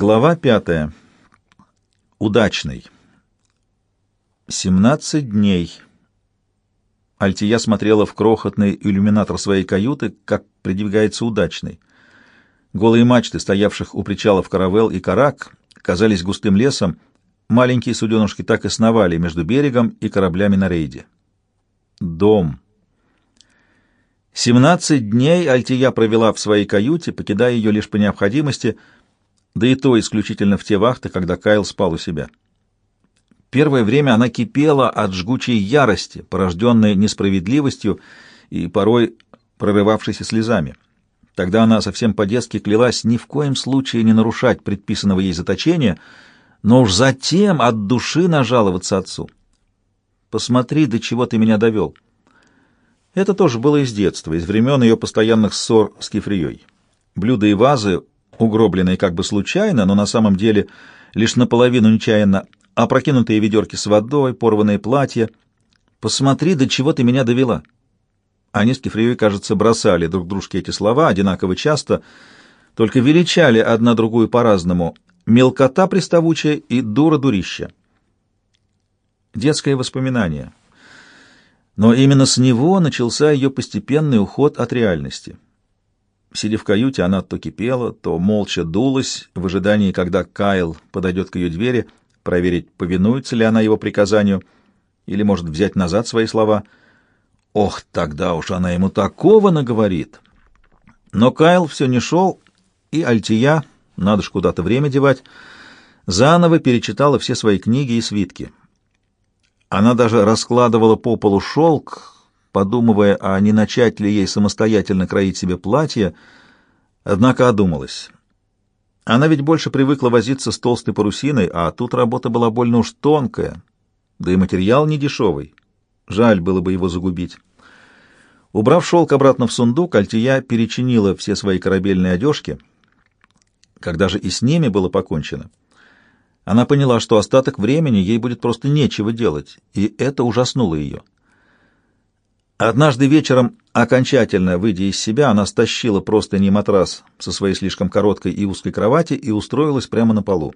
Глава пятая. Удачный. Семнадцать дней. Альтия смотрела в крохотный иллюминатор своей каюты, как придвигается удачный. Голые мачты, стоявших у причалов Каравел и Карак, казались густым лесом, маленькие суденушки так и сновали между берегом и кораблями на рейде. Дом. Семнадцать дней Альтия провела в своей каюте, покидая ее лишь по необходимости — да и то исключительно в те вахты, когда Кайл спал у себя. Первое время она кипела от жгучей ярости, порожденной несправедливостью и порой прорывавшейся слезами. Тогда она совсем по-детски клялась ни в коем случае не нарушать предписанного ей заточения, но уж затем от души нажаловаться отцу. «Посмотри, до чего ты меня довел». Это тоже было из детства, из времен ее постоянных ссор с Кефрией. Блюда и вазы угробленные как бы случайно, но на самом деле лишь наполовину нечаянно, опрокинутые ведерки с водой, порванные платья. «Посмотри, до чего ты меня довела!» Они с Кефреей, кажется, бросали друг дружке эти слова одинаково часто, только величали одна другую по-разному. Мелкота приставучая и дура-дурища. Детское воспоминание. Но именно с него начался ее постепенный уход от реальности. Сидя в каюте, она то кипела, то молча дулась в ожидании, когда Кайл подойдет к ее двери, проверить, повинуется ли она его приказанию, или может взять назад свои слова. Ох, тогда уж она ему такого наговорит! Но Кайл все не шел, и Альтия, надо ж куда-то время девать, заново перечитала все свои книги и свитки. Она даже раскладывала по полу шелк, подумывая, а не начать ли ей самостоятельно кроить себе платье, однако одумалась. Она ведь больше привыкла возиться с толстой парусиной, а тут работа была больно уж тонкая, да и материал не дешевый. Жаль было бы его загубить. Убрав шелк обратно в сундук, Альтия перечинила все свои корабельные одежки. Когда же и с ними было покончено, она поняла, что остаток времени ей будет просто нечего делать, и это ужаснуло ее. Однажды вечером, окончательно выйдя из себя, она стащила просто не матрас со своей слишком короткой и узкой кровати и устроилась прямо на полу.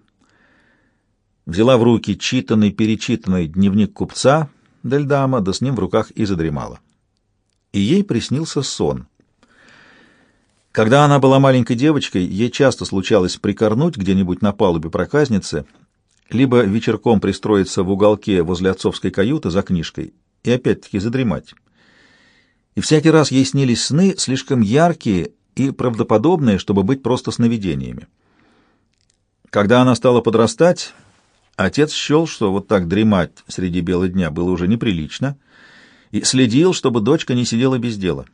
Взяла в руки читанный-перечитанный дневник купца Дельдама, да с ним в руках и задремала. И ей приснился сон. Когда она была маленькой девочкой, ей часто случалось прикорнуть где-нибудь на палубе проказницы, либо вечерком пристроиться в уголке возле отцовской каюты за книжкой и опять-таки задремать и всякий раз ей снились сны слишком яркие и правдоподобные, чтобы быть просто сновидениями. Когда она стала подрастать, отец счел, что вот так дремать среди бела дня было уже неприлично, и следил, чтобы дочка не сидела без дела.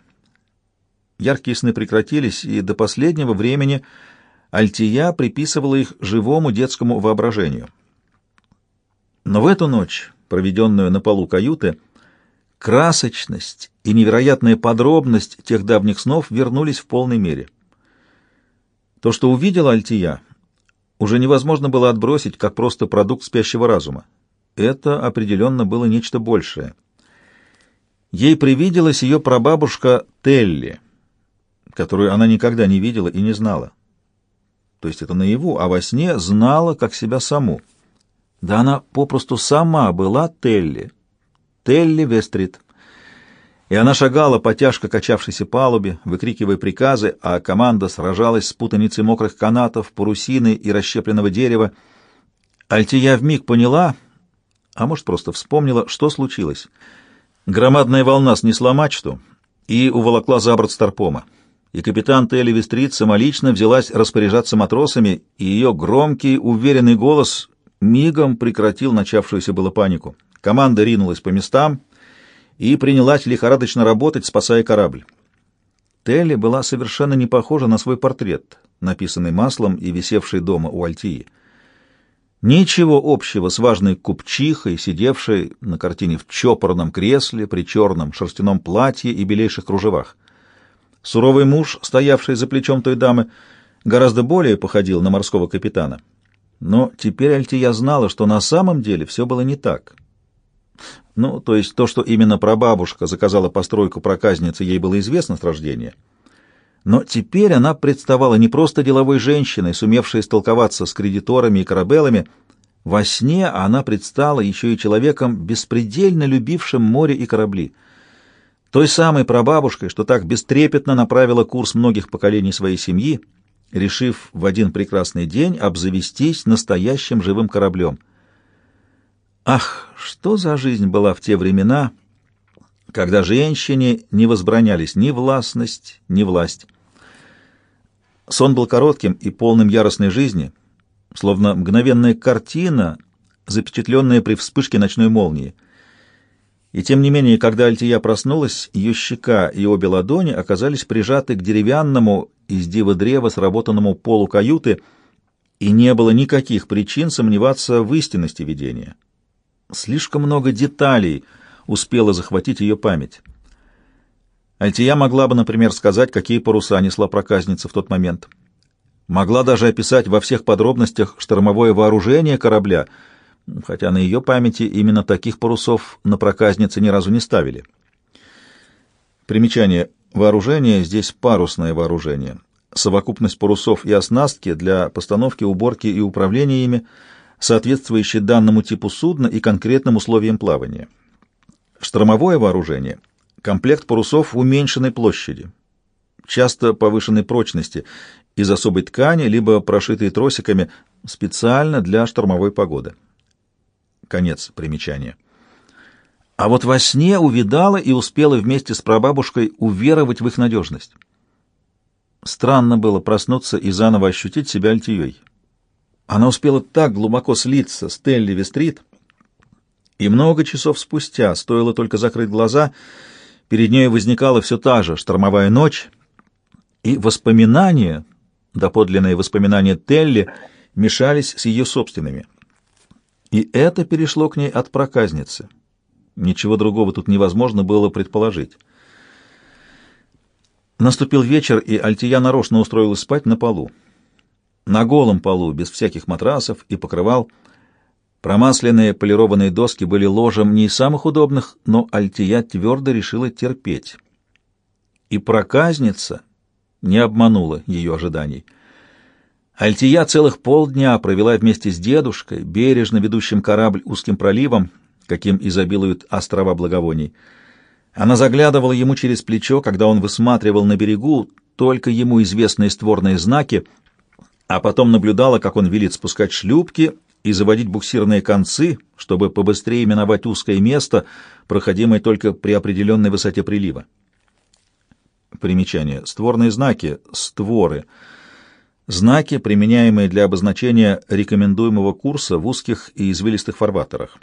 Яркие сны прекратились, и до последнего времени Альтия приписывала их живому детскому воображению. Но в эту ночь, проведенную на полу каюты, красочность и невероятная подробность тех давних снов вернулись в полной мере. То, что увидела Альтия, уже невозможно было отбросить как просто продукт спящего разума. Это определенно было нечто большее. Ей привиделась ее прабабушка Телли, которую она никогда не видела и не знала. То есть это наяву, а во сне знала как себя саму. Да она попросту сама была Телли, Телли Вестрит. И она шагала по тяжко качавшейся палубе, выкрикивая приказы, а команда сражалась с путаницей мокрых канатов, парусины и расщепленного дерева. Альтия вмиг поняла, а может, просто вспомнила, что случилось. Громадная волна снесла мачту и уволокла за борт Старпома. И капитан Телли Вестрит самолично взялась распоряжаться матросами, и ее громкий, уверенный голос мигом прекратил начавшуюся было панику. Команда ринулась по местам и принялась лихорадочно работать, спасая корабль. Телли была совершенно не похожа на свой портрет, написанный маслом и висевший дома у Альтии. Ничего общего с важной купчихой, сидевшей на картине в чопорном кресле, при черном шерстяном платье и белейших кружевах. Суровый муж, стоявший за плечом той дамы, гораздо более походил на морского капитана. Но теперь Альтия знала, что на самом деле все было не так. Ну, то есть то, что именно прабабушка заказала постройку проказницы, ей было известно с рождения. Но теперь она представала не просто деловой женщиной, сумевшей столковаться с кредиторами и корабелами. Во сне она предстала еще и человеком, беспредельно любившим море и корабли. Той самой прабабушкой, что так бестрепетно направила курс многих поколений своей семьи, решив в один прекрасный день обзавестись настоящим живым кораблем. Ах, что за жизнь была в те времена, когда женщине не возбранялись ни властность, ни власть. Сон был коротким и полным яростной жизни, словно мгновенная картина, запечатленная при вспышке ночной молнии. И тем не менее, когда Альтия проснулась, ее щека и обе ладони оказались прижаты к деревянному из дива древа сработанному полу каюты, и не было никаких причин сомневаться в истинности видения. Слишком много деталей успела захватить ее память. Альтия могла бы, например, сказать, какие паруса несла проказница в тот момент. Могла даже описать во всех подробностях штормовое вооружение корабля, хотя на ее памяти именно таких парусов на проказнице ни разу не ставили. Примечание. Вооружение здесь парусное вооружение. Совокупность парусов и оснастки для постановки, уборки и управления ими – соответствующие данному типу судна и конкретным условиям плавания. Штормовое вооружение – комплект парусов уменьшенной площади, часто повышенной прочности, из особой ткани, либо прошитые тросиками специально для штормовой погоды. Конец примечания. А вот во сне увидала и успела вместе с прабабушкой уверовать в их надежность. Странно было проснуться и заново ощутить себя альтией. Она успела так глубоко слиться с Телли Вестрит, и много часов спустя, стоило только закрыть глаза, перед ней возникала все та же штормовая ночь, и воспоминания, доподлинные воспоминания Телли, мешались с ее собственными. И это перешло к ней от проказницы. Ничего другого тут невозможно было предположить. Наступил вечер, и Альтия нарочно устроилась спать на полу на голом полу, без всяких матрасов и покрывал. Промасленные полированные доски были ложем не из самых удобных, но Альтия твердо решила терпеть. И проказница не обманула ее ожиданий. Альтия целых полдня провела вместе с дедушкой, бережно ведущим корабль узким проливом, каким изобилуют острова благовоний. Она заглядывала ему через плечо, когда он высматривал на берегу только ему известные створные знаки — а потом наблюдала, как он велит спускать шлюпки и заводить буксирные концы, чтобы побыстрее миновать узкое место, проходимое только при определенной высоте прилива. Примечание. Створные знаки. Створы. Знаки, применяемые для обозначения рекомендуемого курса в узких и извилистых фарватерах.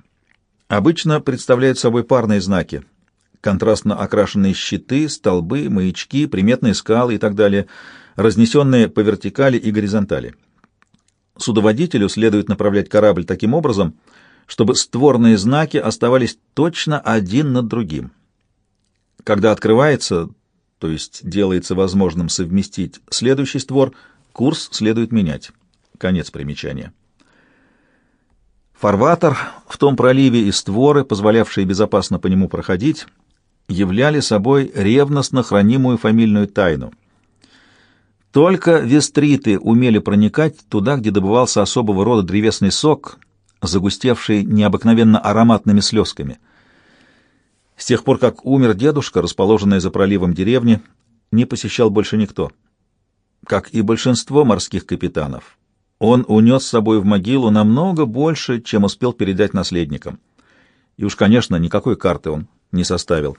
Обычно представляют собой парные знаки. Контрастно окрашенные щиты, столбы, маячки, приметные скалы и так далее – разнесенные по вертикали и горизонтали. Судоводителю следует направлять корабль таким образом, чтобы створные знаки оставались точно один над другим. Когда открывается, то есть делается возможным совместить следующий створ, курс следует менять. Конец примечания. Фарватер в том проливе и створы, позволявшие безопасно по нему проходить, являли собой ревностно хранимую фамильную тайну — только вестриты умели проникать туда, где добывался особого рода древесный сок, загустевший необыкновенно ароматными слезками. С тех пор, как умер дедушка, расположенная за проливом деревни, не посещал больше никто. Как и большинство морских капитанов, он унес с собой в могилу намного больше, чем успел передать наследникам. И уж, конечно, никакой карты он не составил.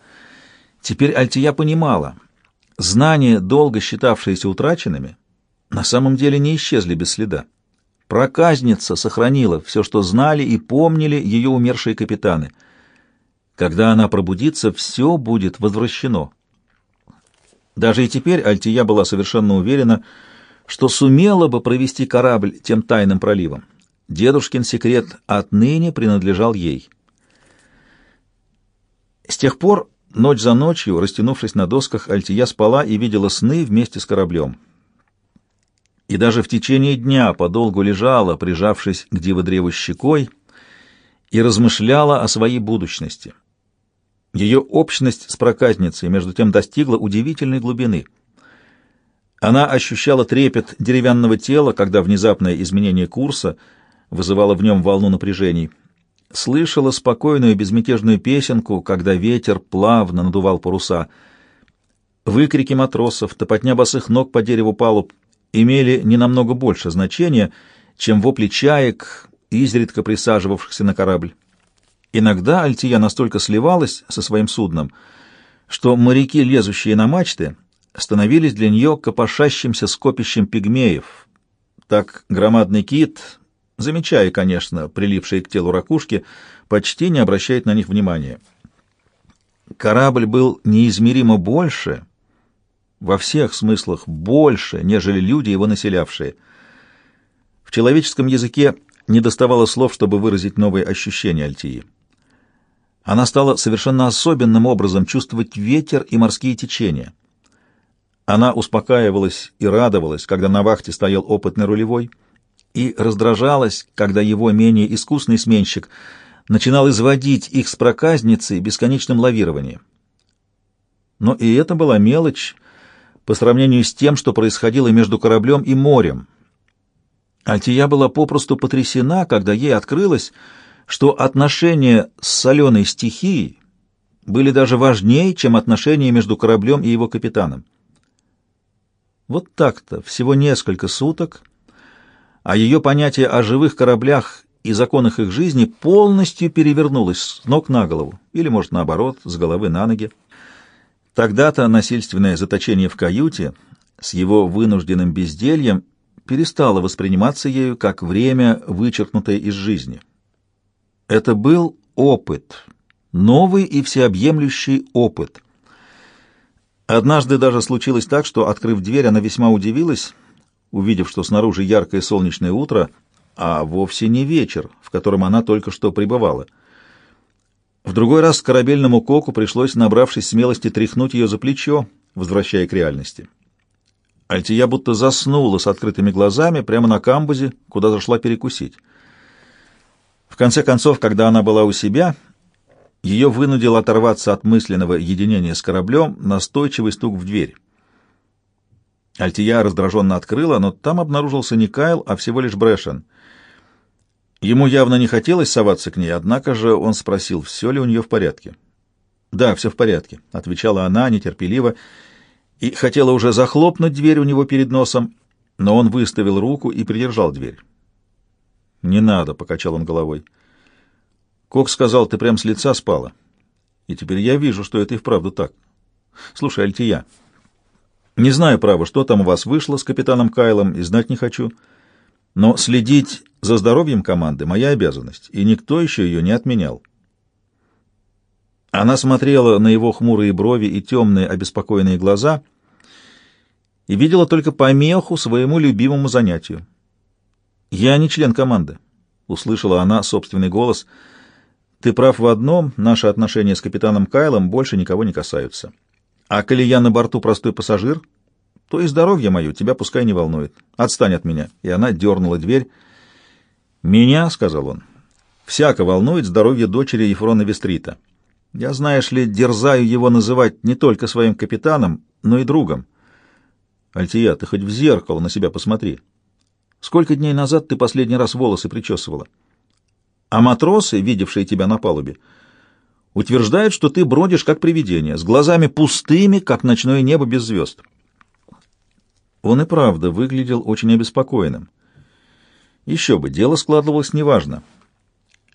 Теперь Альтия понимала — Знания, долго считавшиеся утраченными, на самом деле не исчезли без следа. Проказница сохранила все, что знали и помнили ее умершие капитаны. Когда она пробудится, все будет возвращено. Даже и теперь Альтия была совершенно уверена, что сумела бы провести корабль тем тайным проливом. Дедушкин секрет отныне принадлежал ей. С тех пор Ночь за ночью, растянувшись на досках, Альтия спала и видела сны вместе с кораблем. И даже в течение дня подолгу лежала, прижавшись к диводреву щекой, и размышляла о своей будущности. Ее общность с проказницей, между тем, достигла удивительной глубины. Она ощущала трепет деревянного тела, когда внезапное изменение курса вызывало в нем волну напряжений. Слышала спокойную безмятежную песенку, когда ветер плавно надувал паруса. Выкрики матросов, топотня босых ног по дереву палуб имели не намного больше значения, чем вопли чаек, изредка присаживавшихся на корабль. Иногда Альтия настолько сливалась со своим судном, что моряки, лезущие на мачты, становились для нее копошащимся скопищем пигмеев. Так громадный кит, замечая, конечно, прилипшие к телу ракушки, почти не обращает на них внимания. Корабль был неизмеримо больше, во всех смыслах больше, нежели люди, его населявшие. В человеческом языке не доставало слов, чтобы выразить новые ощущения Альтии. Она стала совершенно особенным образом чувствовать ветер и морские течения. Она успокаивалась и радовалась, когда на вахте стоял опытный рулевой, и раздражалась, когда его менее искусный сменщик начинал изводить их с проказницей бесконечным лавированием. Но и это была мелочь по сравнению с тем, что происходило между кораблем и морем. Альтия была попросту потрясена, когда ей открылось, что отношения с соленой стихией были даже важнее, чем отношения между кораблем и его капитаном. Вот так-то, всего несколько суток, а ее понятие о живых кораблях и законах их жизни полностью перевернулось с ног на голову, или, может, наоборот, с головы на ноги. Тогда-то насильственное заточение в каюте с его вынужденным бездельем перестало восприниматься ею как время, вычеркнутое из жизни. Это был опыт, новый и всеобъемлющий опыт. Однажды даже случилось так, что, открыв дверь, она весьма удивилась, увидев, что снаружи яркое солнечное утро, а вовсе не вечер, в котором она только что пребывала. В другой раз корабельному коку пришлось, набравшись смелости, тряхнуть ее за плечо, возвращая к реальности. Альтия будто заснула с открытыми глазами прямо на камбузе, куда зашла перекусить. В конце концов, когда она была у себя, ее вынудил оторваться от мысленного единения с кораблем настойчивый стук в дверь. Альтия раздраженно открыла, но там обнаружился не Кайл, а всего лишь Брэшен. Ему явно не хотелось соваться к ней, однако же он спросил, все ли у нее в порядке. «Да, все в порядке», — отвечала она нетерпеливо, и хотела уже захлопнуть дверь у него перед носом, но он выставил руку и придержал дверь. «Не надо», — покачал он головой. «Кок сказал, ты прям с лица спала. И теперь я вижу, что это и вправду так. Слушай, Альтия, не знаю, право, что там у вас вышло с капитаном Кайлом, и знать не хочу, но следить за здоровьем команды — моя обязанность, и никто еще ее не отменял». Она смотрела на его хмурые брови и темные обеспокоенные глаза и видела только помеху своему любимому занятию — «Я не член команды», — услышала она собственный голос. «Ты прав в одном, наши отношения с капитаном Кайлом больше никого не касаются. А коли я на борту простой пассажир, то и здоровье мое тебя пускай не волнует. Отстань от меня». И она дернула дверь. «Меня», — сказал он, — «всяко волнует здоровье дочери Ефрона Вестрита. Я, знаешь ли, дерзаю его называть не только своим капитаном, но и другом. Альтия, ты хоть в зеркало на себя посмотри». Сколько дней назад ты последний раз волосы причесывала? А матросы, видевшие тебя на палубе, утверждают, что ты бродишь как привидение, с глазами пустыми, как ночное небо без звезд. Он и правда выглядел очень обеспокоенным. Еще бы, дело складывалось неважно.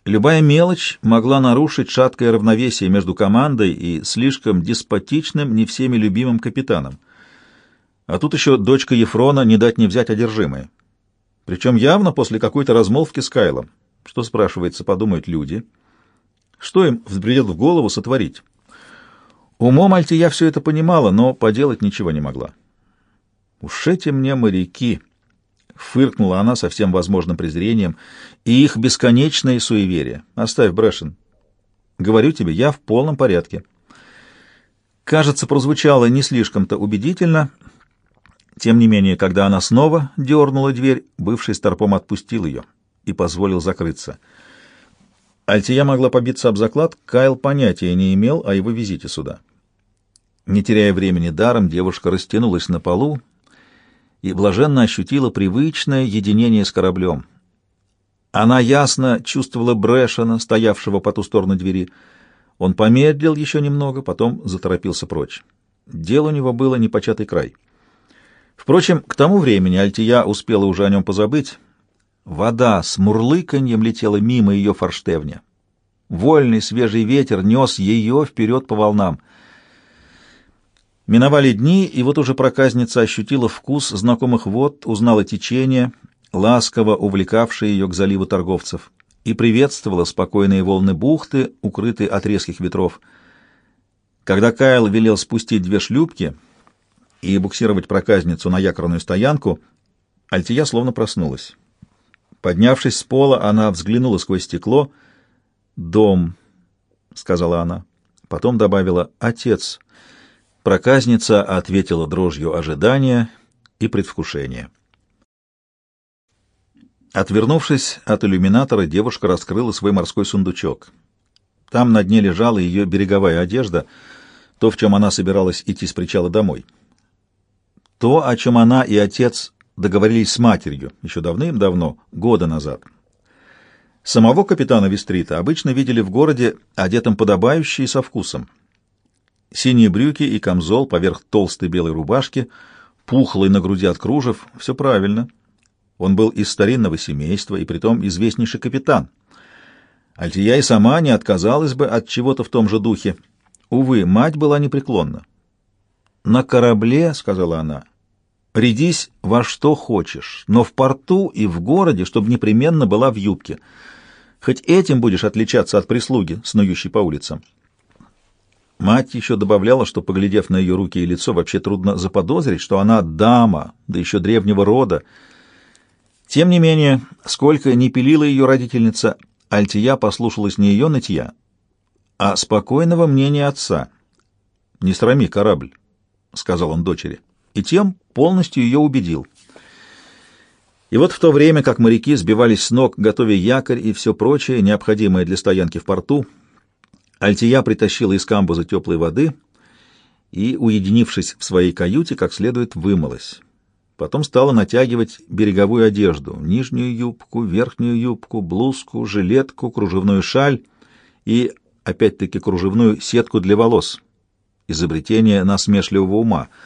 Любая мелочь могла нарушить шаткое равновесие между командой и слишком деспотичным, не всеми любимым капитаном. А тут еще дочка Ефрона не дать не взять одержимая. Причем явно после какой-то размолвки с Кайлом. Что, спрашивается, подумают люди? Что им взбредет в голову сотворить? Умом Альтия все это понимала, но поделать ничего не могла. «Уж эти мне моряки!» — фыркнула она со всем возможным презрением. «И их бесконечное суеверие. Оставь, Брэшен. Говорю тебе, я в полном порядке». Кажется, прозвучало не слишком-то убедительно, — тем не менее, когда она снова дернула дверь, бывший старпом отпустил ее и позволил закрыться. Альтия могла побиться об заклад, Кайл понятия не имел о его визите сюда. Не теряя времени даром, девушка растянулась на полу и блаженно ощутила привычное единение с кораблем. Она ясно чувствовала Брэшена, стоявшего по ту сторону двери. Он помедлил еще немного, потом заторопился прочь. Дело у него было непочатый край. Впрочем, к тому времени Альтия успела уже о нем позабыть. Вода с мурлыканьем летела мимо ее форштевня. Вольный свежий ветер нес ее вперед по волнам. Миновали дни, и вот уже проказница ощутила вкус знакомых вод, узнала течение, ласково увлекавшее ее к заливу торговцев, и приветствовала спокойные волны бухты, укрытые от резких ветров. Когда Кайл велел спустить две шлюпки и буксировать проказницу на якорную стоянку, Альтия словно проснулась. Поднявшись с пола, она взглянула сквозь стекло. «Дом», — сказала она. Потом добавила «Отец». Проказница ответила дрожью ожидания и предвкушения. Отвернувшись от иллюминатора, девушка раскрыла свой морской сундучок. Там на дне лежала ее береговая одежда, то, в чем она собиралась идти с причала домой. То, о чем она и отец договорились с матерью еще давным-давно, года назад. Самого капитана Вестрита обычно видели в городе одетым подобающе и со вкусом. Синие брюки и камзол поверх толстой белой рубашки, пухлый на груди от кружев — все правильно. Он был из старинного семейства и притом известнейший капитан. Альтия и сама не отказалась бы от чего-то в том же духе. Увы, мать была непреклонна. «На корабле, — сказала она, Рядись во что хочешь, но в порту и в городе, чтобы непременно была в юбке. Хоть этим будешь отличаться от прислуги, снующей по улицам. Мать еще добавляла, что, поглядев на ее руки и лицо, вообще трудно заподозрить, что она дама, да еще древнего рода. Тем не менее, сколько не пилила ее родительница, Альтия послушалась не ее нытья, а спокойного мнения отца. «Не срами корабль», — сказал он дочери и тем полностью ее убедил. И вот в то время, как моряки сбивались с ног, готовя якорь и все прочее, необходимое для стоянки в порту, Альтия притащила из камбуза теплой воды и, уединившись в своей каюте, как следует вымылась. Потом стала натягивать береговую одежду, нижнюю юбку, верхнюю юбку, блузку, жилетку, кружевную шаль и, опять-таки, кружевную сетку для волос. Изобретение насмешливого ума —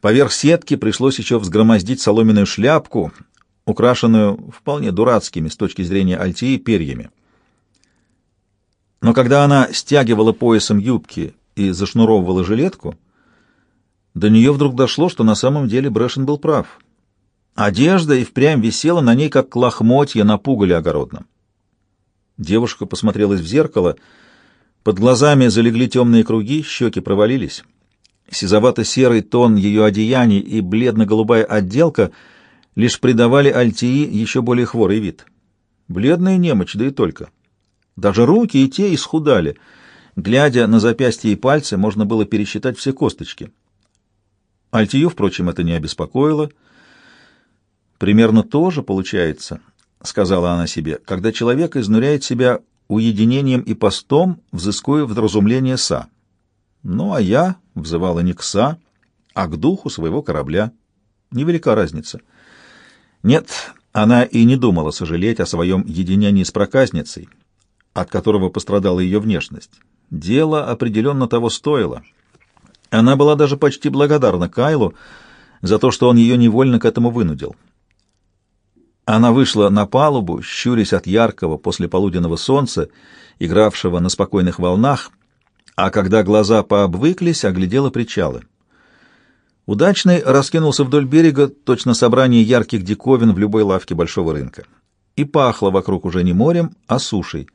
Поверх сетки пришлось еще взгромоздить соломенную шляпку, украшенную вполне дурацкими с точки зрения Альтии перьями. Но когда она стягивала поясом юбки и зашнуровывала жилетку, до нее вдруг дошло, что на самом деле Брэшен был прав. Одежда и впрямь висела на ней, как лохмотья на пугале огородном. Девушка посмотрелась в зеркало, под глазами залегли темные круги, щеки провалились. Сизовато-серый тон ее одеяний и бледно-голубая отделка лишь придавали Альтии еще более хворый вид. Бледная немочь, да и только. Даже руки и те исхудали. Глядя на запястья и пальцы, можно было пересчитать все косточки. Альтию, впрочем, это не обеспокоило. «Примерно то же получается», — сказала она себе, — «когда человек изнуряет себя уединением и постом, взыскуя вразумление са». Ну, а я взывала не к Са, а к духу своего корабля. Невелика разница. Нет, она и не думала сожалеть о своем единении с проказницей, от которого пострадала ее внешность. Дело определенно того стоило. Она была даже почти благодарна Кайлу за то, что он ее невольно к этому вынудил. Она вышла на палубу, щурясь от яркого послеполуденного солнца, игравшего на спокойных волнах, а когда глаза пообвыклись, оглядела причалы. Удачный раскинулся вдоль берега, точно собрание ярких диковин в любой лавке большого рынка. И пахло вокруг уже не морем, а сушей.